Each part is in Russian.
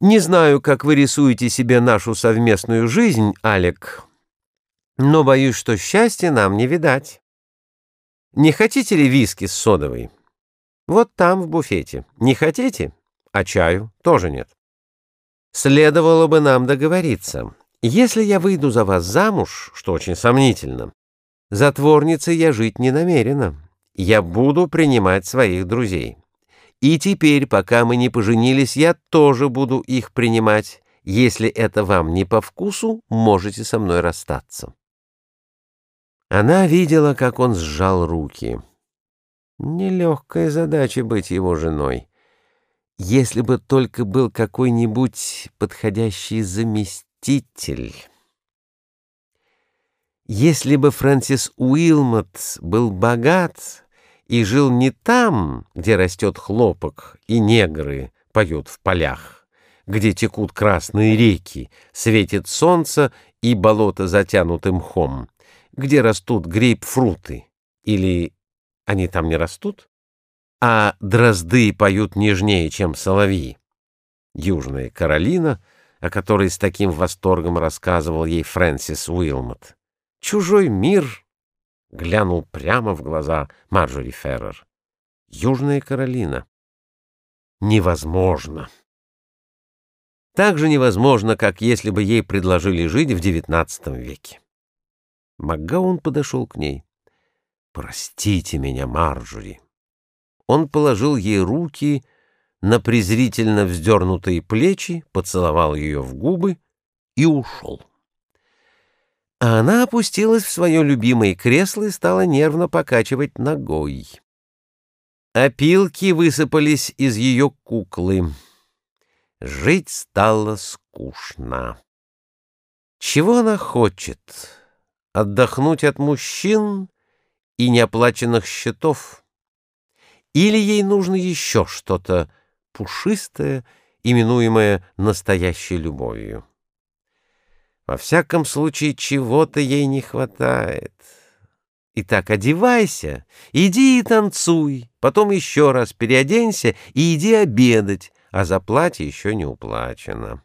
Не знаю, как вы рисуете себе нашу совместную жизнь, Алек, но боюсь, что счастья нам не видать. Не хотите ли виски с содовой? Вот там, в буфете. Не хотите? А чаю тоже нет. Следовало бы нам договориться. Если я выйду за вас замуж, что очень сомнительно, затворницей я жить не намерена. Я буду принимать своих друзей. И теперь, пока мы не поженились, я тоже буду их принимать. Если это вам не по вкусу, можете со мной расстаться. Она видела, как он сжал руки. Нелегкая задача быть его женой. Если бы только был какой-нибудь подходящий заместитель. Если бы Фрэнсис Уилмот был богат и жил не там, где растет хлопок и негры поют в полях, где текут красные реки, светит солнце и болото затянуты мхом, где растут грейпфруты, или они там не растут, а дрозды поют нежнее, чем соловьи. Южная Каролина, о которой с таким восторгом рассказывал ей Фрэнсис Уилмот. Чужой мир глянул прямо в глаза Марджори Феррер. Южная Каролина. Невозможно. Так же невозможно, как если бы ей предложили жить в XIX веке. МакГаун подошел к ней. «Простите меня, Марджори». Он положил ей руки на презрительно вздернутые плечи, поцеловал ее в губы и ушел. А она опустилась в свое любимое кресло и стала нервно покачивать ногой. Опилки высыпались из ее куклы. Жить стало скучно. Чего она хочет? Отдохнуть от мужчин и неоплаченных счетов? Или ей нужно еще что-то пушистое, именуемое настоящей любовью? Во всяком случае, чего-то ей не хватает. Итак, одевайся, иди и танцуй, потом еще раз переоденься и иди обедать, а за платье еще не уплачено.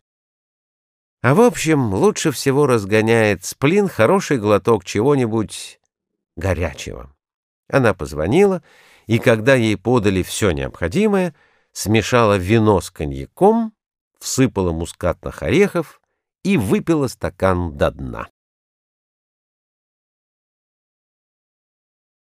А в общем, лучше всего разгоняет сплин хороший глоток чего-нибудь горячего. Она позвонила, и когда ей подали все необходимое, смешала вино с коньяком, всыпала мускатных орехов, и выпила стакан до дна.